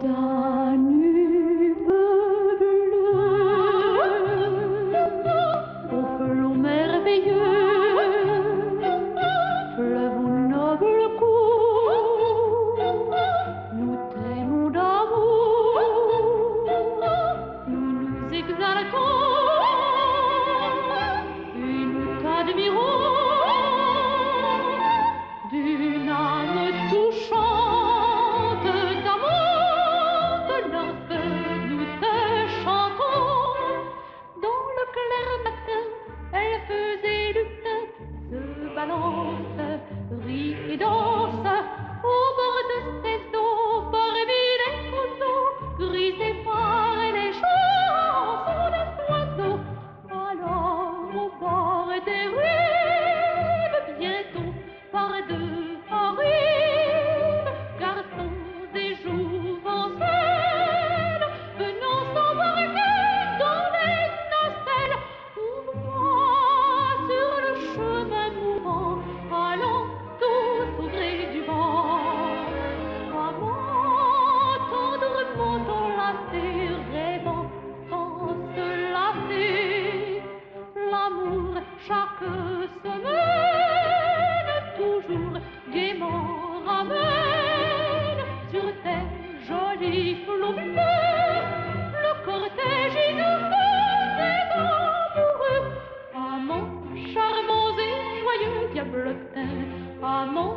down. de que se mène toujours gaiement ramène sur tes jolis flots bleus le cortège innocent des amoureux. Amants charmants et joyeux diablotins, amants